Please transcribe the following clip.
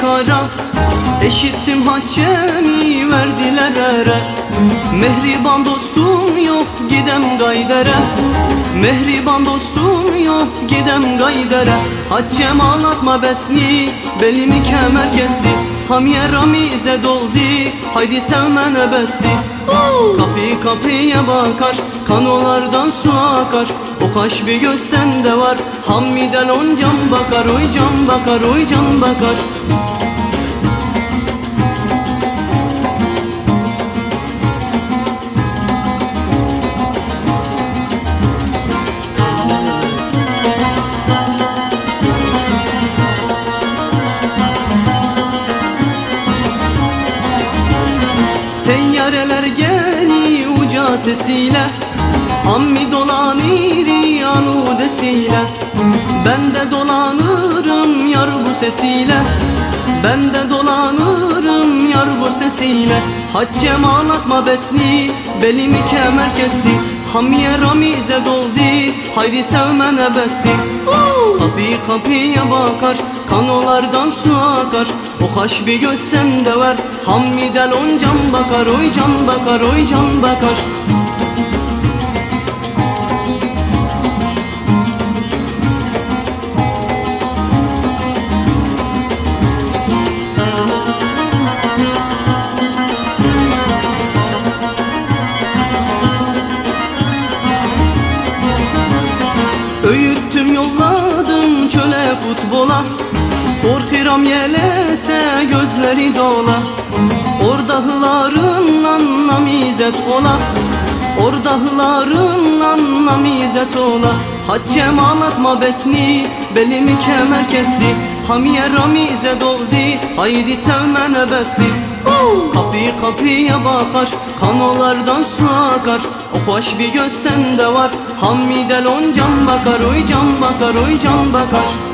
kara Eşittim haccemi verdiler ere. Mehriban dostum yok gidem gaydere. Mehriban dostum yok gidem gaydere. Haccem ağlatma besni belimi kemer kesti. Hamiye ramize doldi haydi sevmene besti. Kapı kapıya bakar kanolardan su akar O kaş bir göz sende var. Hamidel on can bakar oy can bakar oy can bakar. Teyyareler geli uca sesiyle Ammi dolanır aludesiyle Ben de dolanırım yar bu sesiyle. Ben de dolanırım yar bu sesiyle Haccem ağlatma besni Belimi kemer kesti. Hamiye ramize doldi Haydi sevmene besti. Kapı kapıya bakar Kanolardan su akar. O kaş bir göz sende var Hamidel on can bakar Oy can bakar oy can bakar Öğüttüm yolladım çöle futbola. Korkuram yelese gözleri dola. Orada hılarından namizet ola. Orada hılarından namizet ola. Haccem ağlatma besni Belimi kemer kesti. Hamiye ramize doldi Haydi sevmene besti Kapı kapıya bakar Kanolardan su akar. O hoş bir göz sende var Hamidel on can bakar Oy can bakar oy can bakar